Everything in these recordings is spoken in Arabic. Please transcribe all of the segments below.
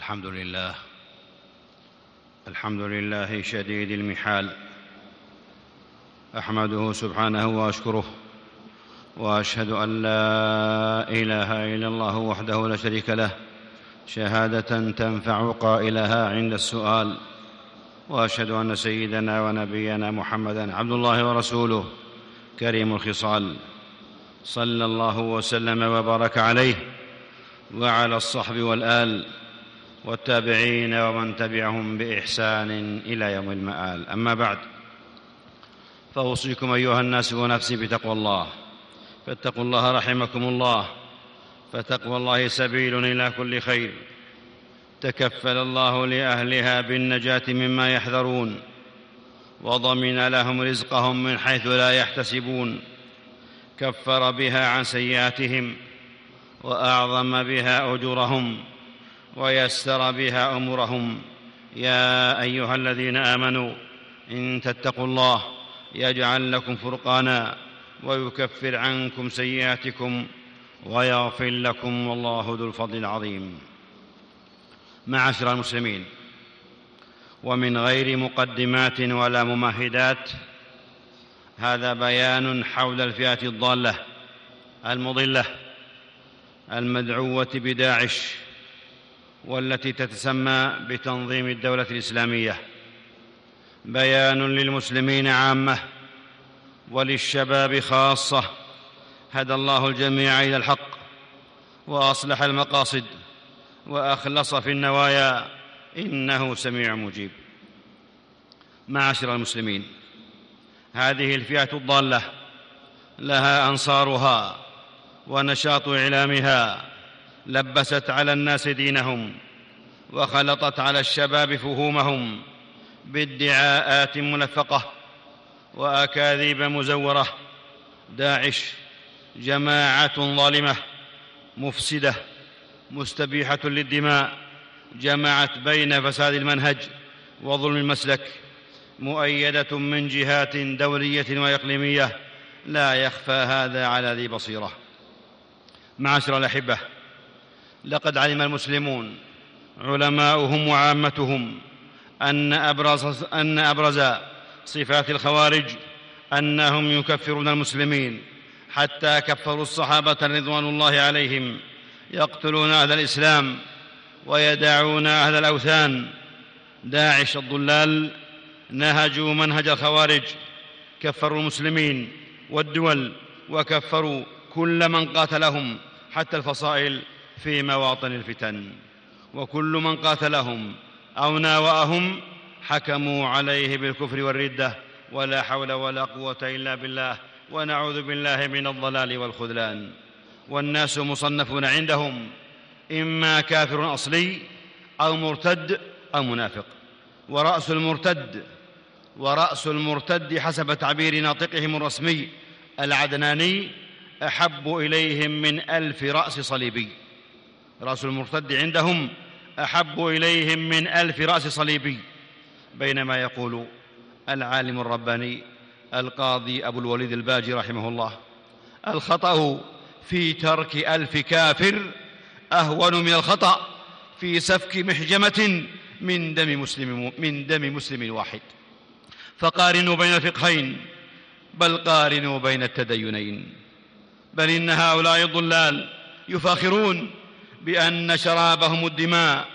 الحمد لله. الحمد لله شديد المحال. أحمده سبحانه وأشكره وأشهد أن لا إله إلا الله وحده لا شريك له شهادة تنفع قائلها عند السؤال وأشهد أن سيدنا ونبينا محمدا عبد الله ورسوله كريم الخصال. صلى الله وسلم وبارك عليه وعلى الصحب والآل والتابعين ومن تبعهم بإحسان إلى يوم المآل. أما بعد فأوصيكم أيها الناس ونفسي بتقوى الله. فاتقوا الله رحمكم الله. فتقوى الله سبيل إلى كل خير. تكفل الله لأهلها بالنجاة مما يحذرون. وضمن لهم رزقهم من حيث لا يحتسبون. كفر بها عن سيئاتهم. وأعظم بها أجورهم. ويسر بها امورهم يا أيها الذين آمنوا إن تتقوا الله يجعل لكم فرقانا ويكفر عنكم سيئاتكم ويغفر لكم والله ذو الفضل العظيم. معاشر المسلمين ومن غير مقدمات ولا ممهدات هذا بيان حول الفئة الضالة المضلة المدعوة بداعش. والتي تتسمى بتنظيم الدولة الإسلامية. بيان للمسلمين عامة وللشباب خاصة. هدى الله الجميع إلى الحق وأصلح المقاصد وأخلص في النوايا. إنه سميع مجيب. معاشر المسلمين هذه الفئة الضالة لها أنصارها ونشاط إعلامها لبست على الناس دينهم وخلطت على الشباب فهومهم بادعاءات منفقه وأكاذيب مزورة. داعش جماعة ظالمة مفسدة مستبيحة للدماء جمعت بين فساد المنهج وظلم المسلك مؤيدة من جهات دولية وإقليمية لا يخفى هذا على ذي بصيرة. معاشر الأحبة لقد علم المسلمون علماؤهم وعامتهم أن أبرز أن أبرز صفات الخوارج أنهم يكفرون المسلمين حتى كفروا الصحابة رضوان الله عليهم يقتلون أهل الإسلام ويدعون أهل الأوثان داعش الضلال نهجوا منهج الخوارج كفروا المسلمين والدول وكفروا كل من قاتلهم حتى الفصائل في مواطن الفتن وكل من قاتلهم أو ناوأهم حكموا عليه بالكفر والردة ولا حول ولا قوة إلا بالله ونعوذ بالله من الضلال والخذلان. والناس مصنفون عندهم إما كافر أصلي أو مرتد أو منافق. ورأس المرتد ورأس المرتد حسب تعبير ناطقهم الرسمي العدناني أحب إليهم من ألف رأس صليبي. رأس المرتد عندهم أحب إليهم من ألف رأس صليبي بينما يقول العالم الرباني القاضي أبو الوليد الباجي رحمه الله الخطأ في ترك ألف كافر أهون من الخطأ في سفك محجمة من دم مسلم من دم مسلم واحد. فقارنوا بين الفقهين بل قارنوا بين التدينين. بل إن هؤلاء الضلال يفاخرون بأن شرابهم الدماء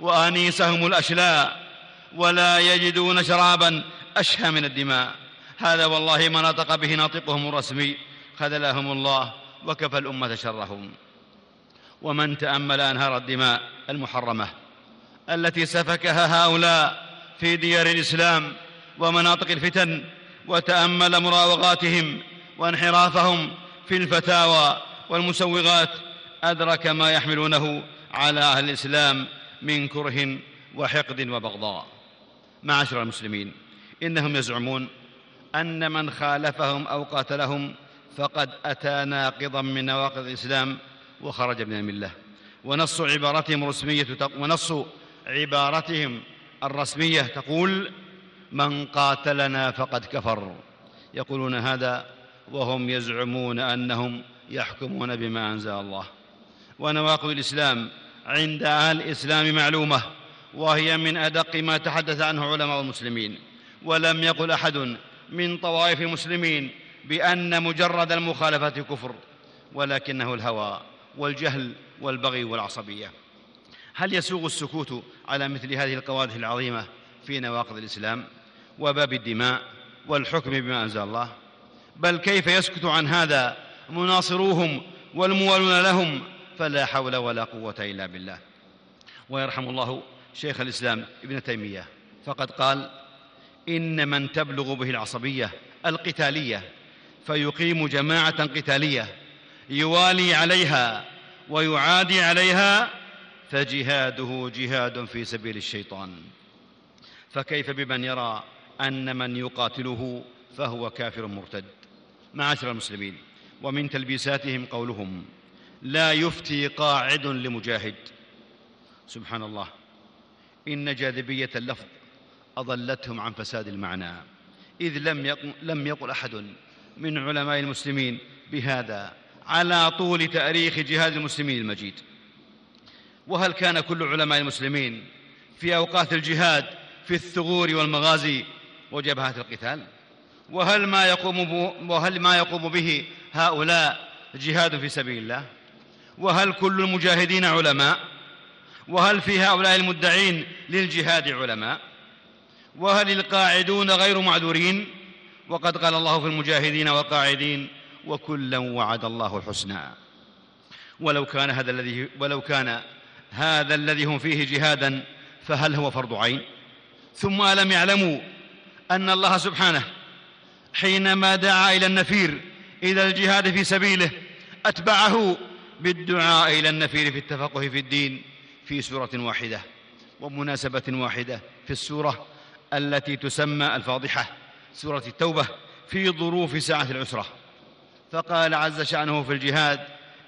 وآنيسهم الأشلاء ولا يجدون شرابا أشهى من الدماء. هذا والله ما نطق به ناطقهم الرسمي. خذلهم الله وكفى الأمة شرهم. ومن تأمل أنهار الدماء المحرمة التي سفكها هؤلاء في ديار الإسلام ومناطق الفتن وتأمل مراوغاتهم وانحرافهم في الفتاوى والمسوغات أدرك ما يحملونه على أهل الإسلام من كره وحقد وبغضاء. معاشر المسلمين إنهم يزعمون أن من خالفهم أو قاتلهم فقد أتى ناقضا من نواقض الإسلام وخرج من الملة. ونص عبارتهم الرسمية ونص عبارتهم الرسمية تقول من قاتلنا فقد كفر. يقولون هذا وهم يزعمون أنهم يحكمون بما أنزل الله. ونواقض الإسلام عند أهل الإسلام معلومة وهي من أدق ما تحدث عنه علماء المسلمين. ولم يقل أحد من طوائف المسلمين بأن مجرد المخالفة كفر ولكنه الهوى والجهل والبغي والعصبية. هل يسوغ السكوت على مثل هذه القوادح العظيمة في نواقض الإسلام وباب الدماء والحكم بما أنزل الله؟ بل كيف يسكت عن هذا مناصروهم والموالون لهم فلا حول ولا قوة إلا بالله. ويرحم الله شيخ الإسلام ابن تيمية. فقد قال إن من تبلغ به العصبية القتالية فيقيم جماعة قتالية يوالي عليها ويعادي عليها فجهاده جهاد في سبيل الشيطان. فكيف بمن يرى أن من يقاتله فهو كافر مرتد؟ معاشر المسلمين ومن تلبيساتهم قولهم لا يفتي قاعد لمجاهد. سبحان الله. إن جاذبية اللفظ أضلتهم عن فساد المعنى. إذ لم يقل, لم يقل أحد من علماء المسلمين بهذا على طول تأريخ جهاد المسلمين المجيد. وهل كان كل علماء المسلمين في أوقات الجهاد في الثغور والمغازي وجبهات القتال؟ وهل ما يقوم وهل ما يقوم به هؤلاء جهاد في سبيل الله؟ وهل كل المجاهدين علماء؟ وهل في هؤلاء المدعين للجهاد علماء؟ وهل القاعدون غير معذورين؟ وقد قال الله في المجاهدين والقاعدين وكلا وعد الله الحسنى ولو كان هذا الذي ولو كان هذا الذي هم فيه جهادا فهل هو فرض عين؟ ثم ألم يعلموا أن الله سبحانه حينما دعا إلى النفير إلى الجهاد في سبيله أتبعه بالدعاء إلى النفير في التفقه في الدين في سورة واحدة ومناسبة واحدة في السورة التي تسمى الفاضحة سورة التوبة في ظروف ساعة العسرة. فقال عز شأنه في الجهاد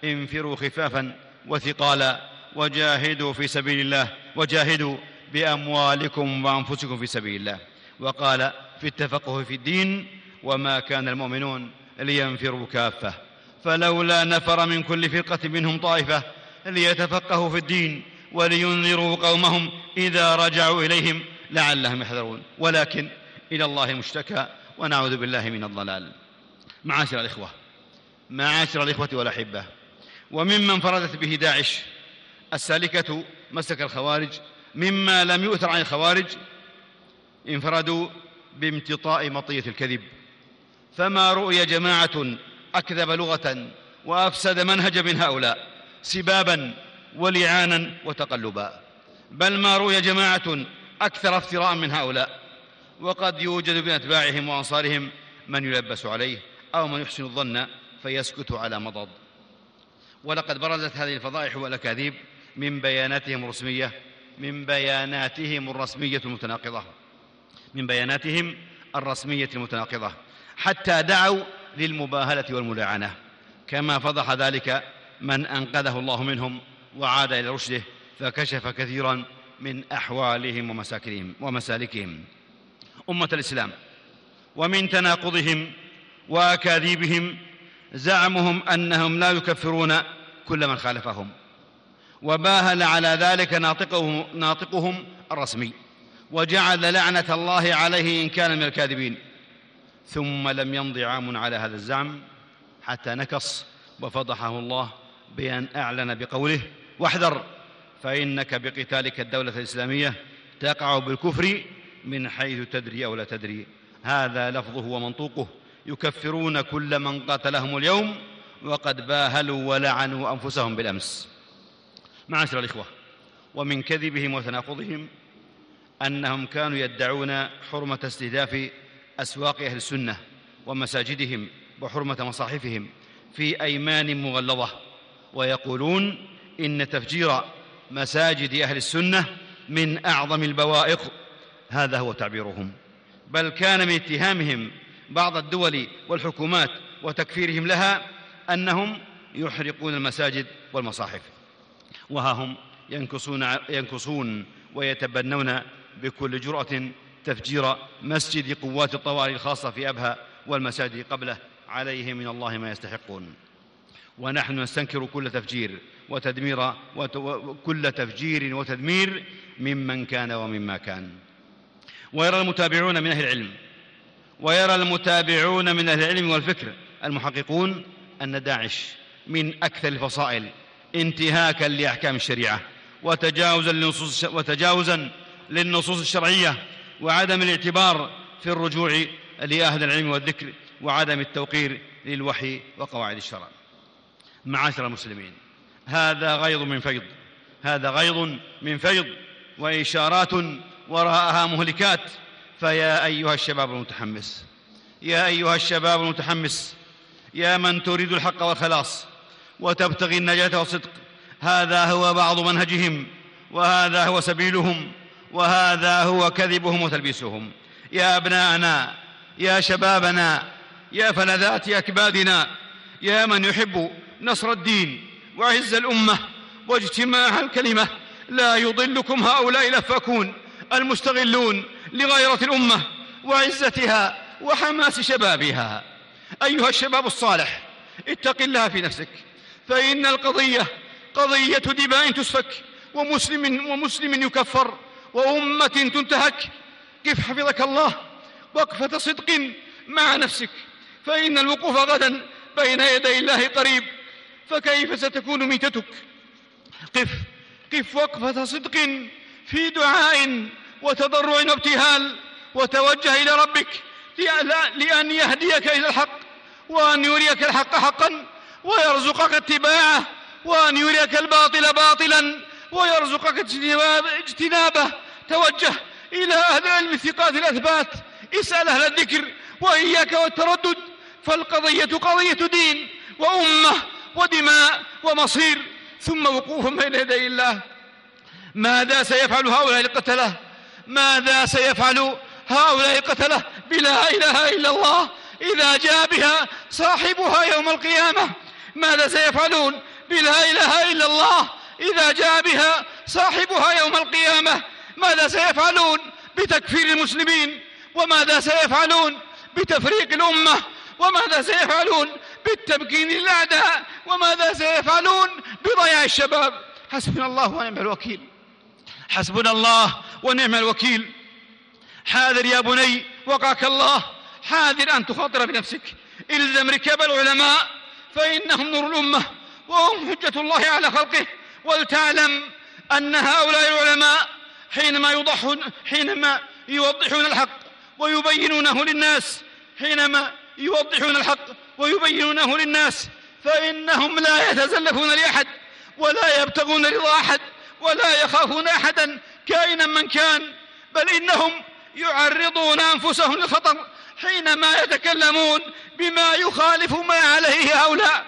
انفروا خفافا وثقالا وجاهدوا في سبيل الله وجاهدوا بأموالكم وأنفسكم في سبيل الله. وقال في التفقه في الدين وما كان المؤمنون لينفروا كافة. فلولا نفر من كل فرقة منهم طائفة ليتفقهوا في الدين ولينذروا قومهم إذا رجعوا إليهم لعلهم يحذرون. ولكن إلى الله المشتكى ونعوذ بالله من الضلال. معاشر الإخوة معاشر الإخوة والأحبة وممن فرضت به داعش السالكة مسك الخوارج مما لم يؤثر عن الخوارج انفردوا بامتطاء مطية الكذب. فما رؤي جماعة أكذب لغة وأفسد منهج من هؤلاء سبابا ولعانا وتقلبا. بل ما روي جماعة أكثر افتراء من هؤلاء. وقد يوجد بين أتباعهم وأنصارهم من يلبس عليه أو من يحسن الظن فيسكت على مضض. ولقد برزت هذه الفضائح والأكاذيب من بياناتهم الرسمية من بياناتهم الرسمية المتناقضة من بياناتهم الرسمية المتناقضة. حتى دعوا للمباهلة والملاعنه كما فضح ذلك من أنقذه الله منهم وعاد إلى رشده فكشف كثيرا من أحوالهم ومساكنهم ومسالكهم. أمة الإسلام ومن تناقضهم وأكاذيبهم زعمهم أنهم لا يكفرون كل من خالفهم وباهل على ذلك ناطقهم, ناطقهم الرسمي وجعل لعنة الله عليه إن كان من الكاذبين. ثم لم يمض عام على هذا الزعم حتى نكص وفضحه الله بأن أعلن بقوله واحذر فإنك بقتالك الدولة الإسلامية تقع بالكفر من حيث تدري أو لا تدري. هذا لفظه ومنطوقه. يكفرون كل من قاتلهم اليوم وقد باهلوا ولعنوا أنفسهم بالأمس. معاشر الإخوة ومن كذبهم وتناقضهم أنهم كانوا يدعون حرمة استهداف أسواق أهل السنة ومساجدهم وحرمة مصاحفهم في أيمان مغلظة ويقولون إن تفجير مساجد أهل السنة من أعظم البوائق هذا هو تعبيرهم. بل كان من اتهامهم بعض الدول والحكومات وتكفيرهم لها أنهم يحرقون المساجد والمصاحف. وها هم ينكصون, ينكصون ويتبنون بكل جرأة تفجير مسجد قوات الطوارئ الخاصة في أبها والمساجد قبله عليهم من الله ما يستحقون. ونحن نستنكر كل تفجير وتدمير وكل تفجير وتدمير ممن كان ومما كان. ويرى المتابعون من أهل العلم ويرى المتابعون من أهل العلم والفكر المحققون أن داعش من أكثر الفصائل انتهاكا لأحكام الشريعة وتجاوزا للنصوص وتجاوزا للنصوص الشرعية وعدم الاعتبار في الرجوع لأهل العلم والذكر وعدم التوقير للوحي وقواعد الشرع. معاشر المسلمين هذا غيض من فيض هذا غيض من فيض وإشارات وراءها مهلكات. فيا أيها الشباب المتحمس يا أيها الشباب المتحمس يا من تريد الحق والخلاص وتبتغي النجاة والصدق هذا هو بعض منهجهم وهذا هو سبيلهم. وهذا هو كذبهم وتلبيسهم. يا أبناءنا يا شبابنا يا فلذات أكبادنا يا من يحب نصر الدين وعز الأمة واجتماع الكلمة. لا يضلكم هؤلاء الأفاكون المستغلون لغيرة الأمة وعزتها وحماس شبابها. أيها الشباب الصالح اتق الله في نفسك. فإن القضية قضية دماء تسفك ومسلم ومسلم يكفر. وأمة تنتهك كيف حفظك الله؟ وقفة صدق مع نفسك. فإن الوقوف غدا بين يدي الله قريب فكيف ستكون ميتتك؟ قف قف وقفة صدق في دعاء وتضرع وابتهال وتوجه إلى ربك لأن يهديك إلى الحق وأن يريك الحق حقا ويرزقك اتباعه وأن يريك الباطل باطلا ويرزقك اجتنابه. توجه إلى أهل العلم الثقات الأثبات. اسأل أهل الذكر وإياك والتردد. فالقضية قضية دين وأمة ودماء ومصير. ثم وقوف بين يدي الله. ماذا سيفعل هؤلاء القتلة؟ ماذا سيفعل هؤلاء القتلة؟ بلا إله إلا الله. إذا جاء بها صاحبها يوم القيامة ماذا سيفعلون؟ بلا إله إلا الله. إذا جاء بها صاحبها يوم القيامة ماذا سيفعلون بتكفير المسلمين؟ وماذا سيفعلون بتفريق الأمة؟ وماذا سيفعلون بالتمكين للأعداء وماذا سيفعلون بضياع الشباب؟ حسبنا الله ونعم الوكيل. حسبنا الله ونعم الوكيل. حاذر يا بني وقاك الله. حاذر أن تخاطر بنفسك. إلزم ركاب العلماء فإنهم نور الأمة وهم حجة الله على خلقه. ولتعلم أن هؤلاء العلماء حينما يوضحون حينما يوضحون الحق ويبينونه للناس. حينما يوضحون الحق ويبينونه للناس. فإنهم لا يتزلفون لأحد ولا يبتغون رضا أحد ولا يخافون أحدا كائنا من كان. بل إنهم يعرضون أنفسهم للخطر حينما يتكلمون بما يخالف ما عليه هؤلاء.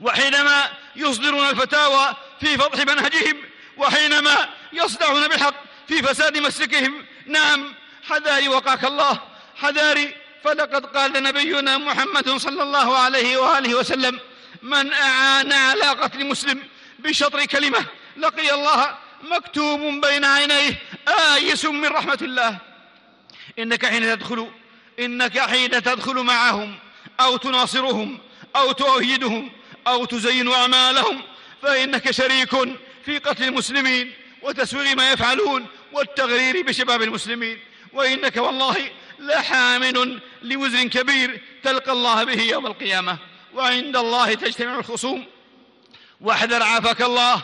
وحينما يصدرون الفتاوى في فضح منهجهم وحينما يصدعون بالحق في فساد مسلكهم نعم حذاري وقاك الله حذاري فلقد قال نبينا محمد صلى الله عليه وآله وسلم من أعان على قتل مسلم بشطر كلمة لقي الله مكتوب بين عينيه آيس من رحمة الله. إنك حين تدخل إنك حين تدخل معهم أو تناصرهم أو تؤيدهم أو تزين أعمالهم فإنك شريك في قتل المسلمين وتسوير ما يفعلون والتغرير بشباب المسلمين. وإنك والله لحامل لوزر كبير تلقى الله به يوم القيامة. وعند الله تجتمع الخصوم. واحذر عافاك الله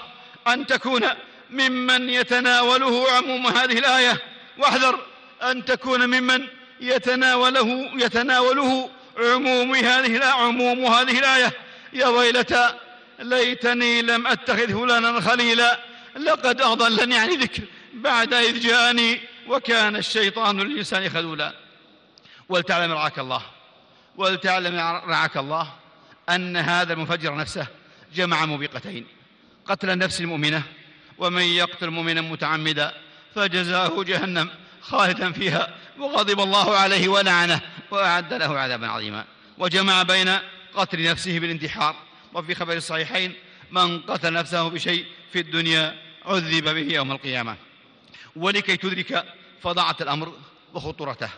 أن تكون ممن يتناوله عموم هذه الآية. واحذر أن تكون ممن يتناوله يتناوله عموم هذه عموم هذه الآية. يا ويلتى ليتني لم أتخذ فلانا خليلا لقد أضلني عن ذكر بعد إذ جاءني وكان الشيطان للإنسان خذولا. ولتعلم رعاك الله ولتعلم رعاك الله أن هذا المفجر نفسه جمع موبقتين قتل النفس المؤمنة ومن يقتل مؤمنا متعمدا فجزاؤه جهنم خالدا فيها وغضب الله عليه ولعنه وأعد له عذابا عظيما. وجمع بين قتل نفسه بالانتحار وفي خبر الصحيحين من قتل نفسه بشيء في الدنيا عذب به يوم القيامة. ولكي تدرك فضاعة الأمر وخطورته.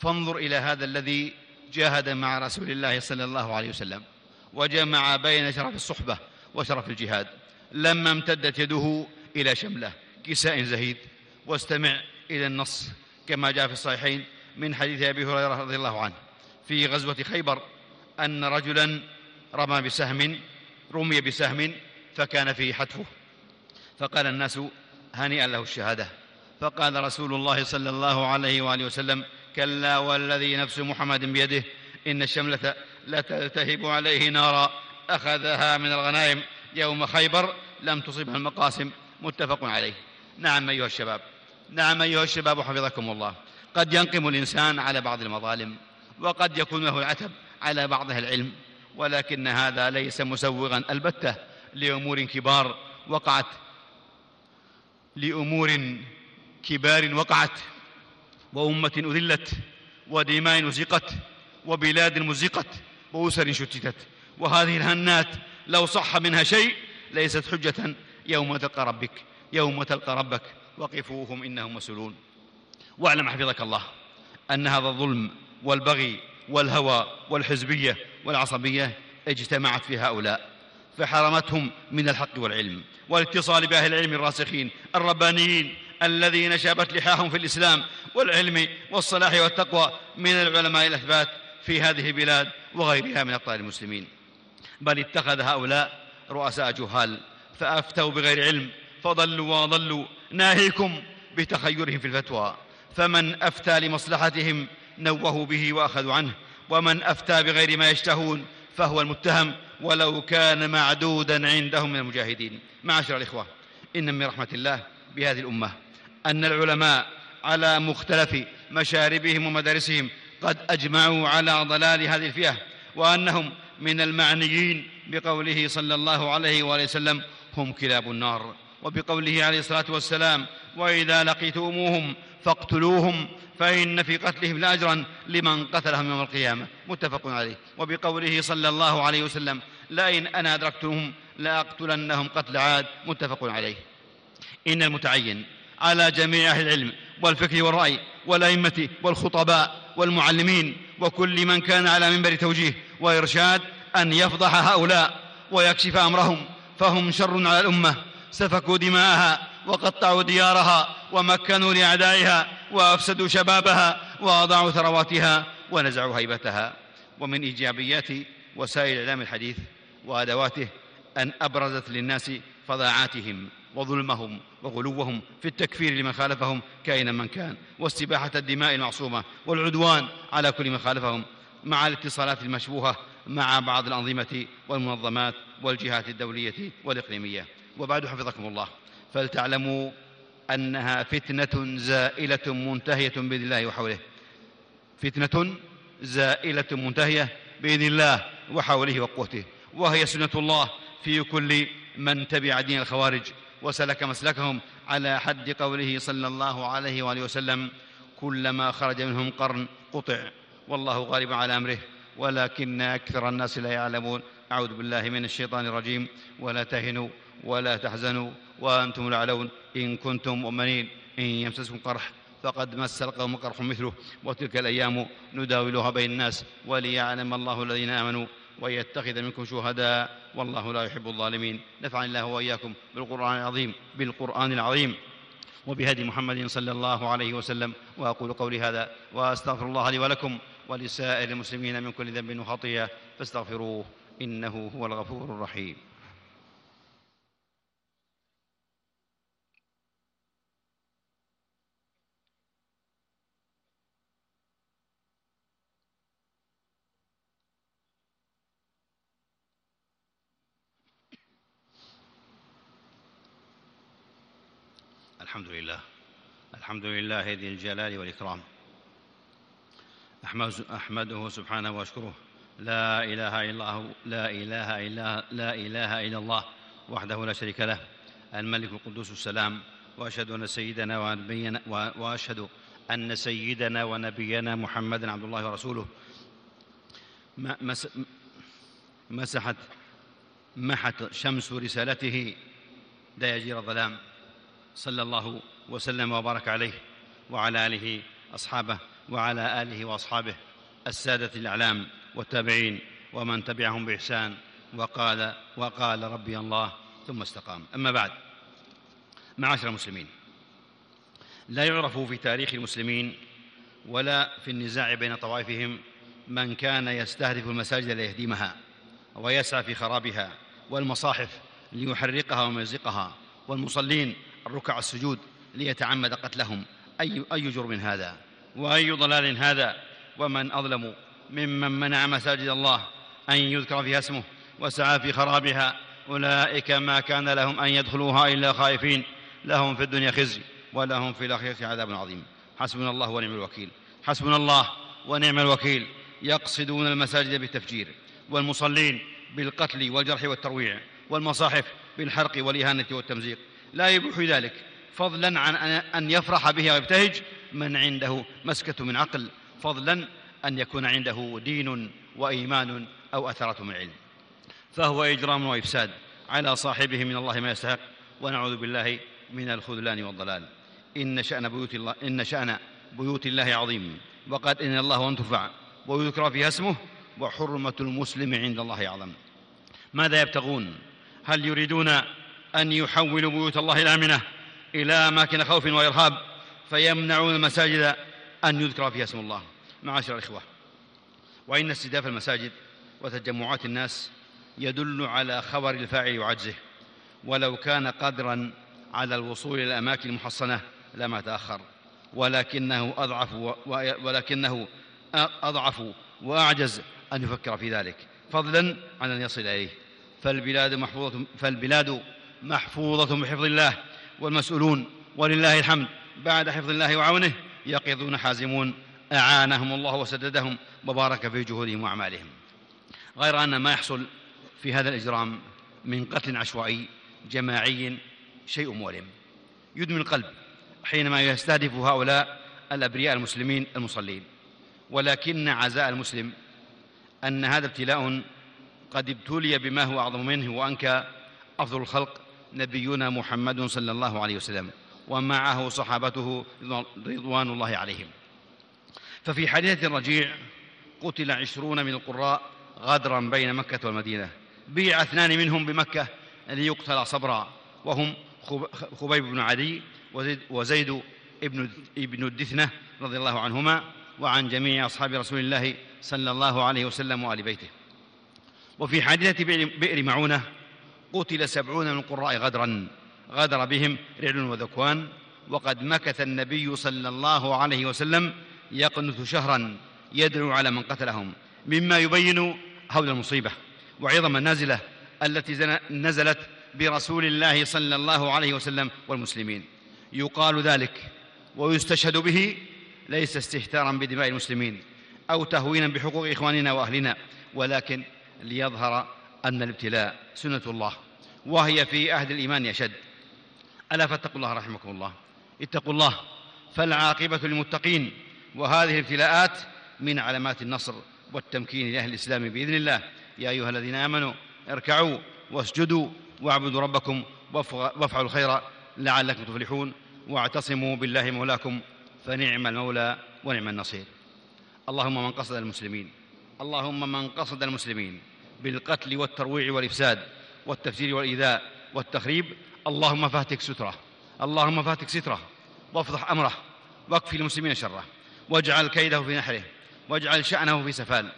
فانظر إلى هذا الذي جاهد مع رسول الله صلى الله عليه وسلم وجمع بين شرف الصحبة وشرف الجهاد. لما امتدت يده إلى شملة كساء زهيد واستمع إلى النص كما جاء في الصحيحين من حديث أبي هريرة رضي الله عنه في غزوة خيبر أن رجلا رمى بسهم رمي بسهم فكان فيه حتفه. فقال الناس هنيئا له الشهادة. فقال رسول الله صلى الله عليه وآله وسلم كلا والذي نفس محمد بيده إن الشملة لتلتهب عليه نارا أخذها من الغنائم. يوم خيبر لم تصبها المقاسم. متفق عليه. نعم أيها الشباب. نعم أيها الشباب حفظكم الله. قد ينقم الإنسان على بعض المظالم وقد يكون له العتب على بعض العلم. ولكن هذا ليس مسوغا. البتة لأمور كبار وقعت لأمور كبار وقعت وأمة أذلت ودماء أزقت وبلاد مزقت وأسر شتتت. وهذه الهنات لو صح منها شيء ليست حجة يوم تلقى ربك يوم تلقى ربك. وقفوهم إنهم مسؤولون. واعلم حفظك الله أن هذا الظلم والبغي والهوى والحزبية والعصبية اجتمعت في هؤلاء فحرمتهم من الحق والعلم والاتصال بأهل العلم الراسخين الربانيين الذين شابت لحاهم في الإسلام والعلم والصلاح والتقوى من العلماء الأثبات في هذه البلاد وغيرها من أقطار المسلمين. بل اتخذ هؤلاء رؤساء جهال فأفتوا بغير علم فضلوا وضلوا ناهيكم بتخيرهم في الفتوى فمن أفتى لمصلحتهم نوهوا به وأخذوا عنه. ومن أفتى بغير ما يشتهون فهو المتهم. ولو كان معدودا عندهم من المجاهدين. معاشر الإخوة إن من رحمة الله بهذه الأمة أن العلماء على مختلف مشاربهم ومدارسهم قد أجمعوا على ضلال هذه الفئة وأنهم من المعنيين بقوله صلى الله عليه وآله وسلم هم كلاب النار. وبقوله عليه الصلاة والسلام وإذا لقيتموهم فاقتلوهم فإن في قتلهم لأجرا لمن قتلهم يوم القيامة. متفق عليه. وبقوله صلى الله عليه وسلم لئن أنا أدركتهم لأقتلنهم قتل عاد. متفق عليه. إن المتعين على جميع أهل العلم والفكر والرأي والأئمة والخطباء والمعلمين وكل من كان على منبر توجيه وإرشاد أن يفضح هؤلاء ويكشف أمرهم فهم شر على الأمة. سفكوا دماءها وقطعوا ديارها ومكنوا لأعدائها وأفسدوا شبابها وأضاعوا ثرواتها ونزعوا هيبتها. ومن إيجابيات وسائل الإعلام الحديث وأدواته أن أبرزت للناس فظاعاتهم وظلمهم وغلوهم في التكفير لمن خالفهم كائنا من كان واستباحة الدماء المعصومة والعدوان على كل من خالفهم مع الاتصالات المشبوهة مع بعض الأنظمة والمنظمات والجهات الدولية والإقليمية. وبعد حفظكم الله. فلتعلموا أنها فتنة زائلة منتهية بإذن الله وحوله. فتنة زائلة منتهية بإذن الله وحوله وقوته. وهي سنة الله في كل من تبع دين الخوارج وسلك مسلكهم على حد قوله صلى الله عليه وآله وسلم كلما خرج منهم قرن قطع والله غالب على أمره ولكن أكثر الناس لا يعلمون. أعوذ بالله من الشيطان الرجيم. ولا تهنوا ولا تحزنوا وأنتم الأعلون إن كنتم مؤمنين. إن يمسسكم قرح فقد مس القوم قرح مثله. وتلك الأيام نداولها بين الناس وليعلم الله الذين آمنوا ويتخذ منكم شهداء والله لا يحب الظالمين. نفعني الله وإياكم بالقرآن العظيم بالقرآن العظيم. وبهدي محمد صلى الله عليه وسلم. وأقول قولي هذا وأستغفر الله لي ولكم ولسائر المسلمين من كل ذنب وخطيئة فاستغفروه. إنه هو الغفور الرحيم. الحمد لله الحمد لله ذي الجلال والإكرام أحمده سبحانه وأشكره لا إله إلا الله لا إله إلا لا إله إلا الله وحده لا شريك له الملك القدوس السلام وأشهد أن سيدنا ونبينا وأشهد أن سيدنا ونبينا محمدا عبد الله ورسوله. مسحت محت شمس رسالته دياجير الظلام. صلى الله وسلم وبارك عليه وعلى آله اصحابه وعلى آله وأصحابه السادة الأعلام. والتابعين ومن تبعهم بإحسان وقال وقال ربي الله ثم استقام. أما بعد معاشر المسلمين لا يعرف في تاريخ المسلمين ولا في النزاع بين طوائفهم من كان يستهدف المساجد ليهدمها ويسعى في خرابها والمصاحف ليحرقها ويمزقها والمصلين الركع السجود ليتعمد قتلهم. أي, أي جرم هذا؟ وأي ضلال هذا؟ ومن أظلم ممن منع مساجد الله أن يذكر فيها اسمه وسعى في خرابها. أولئك ما كان لهم أن يدخلوها إلا خائفين. لهم في الدنيا خزي ولهم في الآخرة عذاب عظيم. حسبنا الله ونعم الوكيل. حسبنا الله ونعم الوكيل. يقصدون المساجد بالتفجير والمصلين بالقتل والجرح والترويع والمصاحف بالحرق والإهانة والتمزيق. لا يبوح ذلك. فضلا عن أن يفرح بها ويبتهج من عنده مسكة من عقل. فضلا أن يكون عنده دين وإيمان أو أثرة من علم فهو إجرام وإفساد على صاحبه من الله ما يستحق ونعوذ بالله من الخذلان والضلال. إن شأن بيوت الله إن شأن بيوت الله عظيم. وقد إن الله أن ترفع ويذكر فيها اسمه وحرمة المسلم عند الله أعظم. ماذا يبتغون؟ هل يريدون أن يحولوا بيوت الله الآمنة إلى أماكن خوف وإرهاب؟ فيمنعون المساجد أن يذكر فيها اسم الله. معاشر الإخوة وإن استهداف المساجد وتجمعات الناس يدل على خبر الفاعل وعجزه ولو كان قدرا على الوصول إلى الأماكن المحصنة لما تأخر ولكنه أضعف ولكنه أضعف وأعجز أن يفكر في ذلك فضلا عن أن يصل إليه. فالبلاد محفوظة, فالبلاد محفوظة بحفظ الله والمسؤولون ولله الحمد بعد حفظ الله وعونه يقظون حازمون أعانهم الله وسددهم وبارك في جهودهم وأعمالهم. غير أن ما يحصل في هذا الإجرام من قتل عشوائي جماعي شيء مؤلم. يدمي القلب حينما يستهدف هؤلاء الأبرياء المسلمين المصلين. ولكن عزاء المسلم أن هذا ابتلاء قد ابتلي بما هو أعظم منه وأنكى أفضل الخلق نبينا محمد صلى الله عليه وسلم ومعه صحابته رضوان الله عليهم. ففي حديث الرجيع قتل عشرون من القراء غدرا بين مكة والمدينة. بيع اثنان منهم بمكة ليقتل صبرا. وهم خبيب بن عدي وزيد, وزيد ابن, ابن الدثنة رضي الله عنهما وعن جميع أصحاب رسول الله صلى الله عليه وسلم وآل بيته. وفي حادثة بئر معونة قتل سبعون من القراء غدرا. غدر بهم رعل وذكوان. وقد مكث النبي صلى الله عليه وسلم يقنث شهرا يدعو على من قتلهم مما يبين هول المصيبة وعظم النازلة التي نزلت برسول الله صلى الله عليه وسلم والمسلمين. يقال ذلك ويستشهد به ليس استهتارا بدماء المسلمين أو تهوينا بحقوق إخواننا وأهلنا ولكن ليظهر أن الابتلاء سنة الله وهي في أهل الإيمان أشد. ألا فاتقوا الله رحمكم الله. اتقوا الله فالعاقبة للمتقين. وهذه الابتلاءات من علامات النصر والتمكين لأهل الإسلام بإذن الله. يا أيها الذين آمنوا اركعوا واسجدوا واعبدوا ربكم وافعلوا الخير لعلكم تفلحون واعتصموا بالله مولاكم فنعم المولى ونعم النصير. اللهم من قصد المسلمين اللهم من قصد المسلمين بالقتل والترويع والإفساد والتفسير والإيذاء والتخريب اللهم فاتك ستره اللهم فاتك ستره وافضح أمره واكفي المسلمين شره. واجعل كيده في نحره واجعل شأنه في سفال.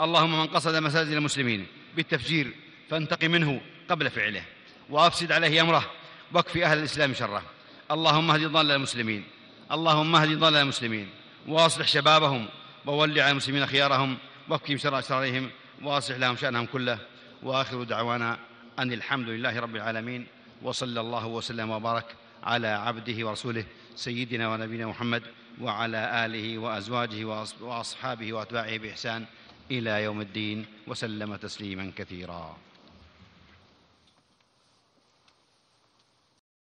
اللهم من قصد مساجد المسلمين بالتفجير فانتقم منه قبل فعله وأفسد عليه أمره واكفي أهل الإسلام شره. اللهم اهد ضال المسلمين اللهم اهد ضال المسلمين واصلح شبابهم وول على المسلمين خيارهم واكفهم شر اشرارهم واصلح لهم شأنهم كله. وآخر دعوانا أن الحمد لله رب العالمين وصلى الله وسلم وبارك على عبده ورسوله سيدنا ونبينا محمد وعلى آله وأزواجه وأصحابه وأتباعه بإحسان إلى يوم الدين وسلم تسليما كثيرا.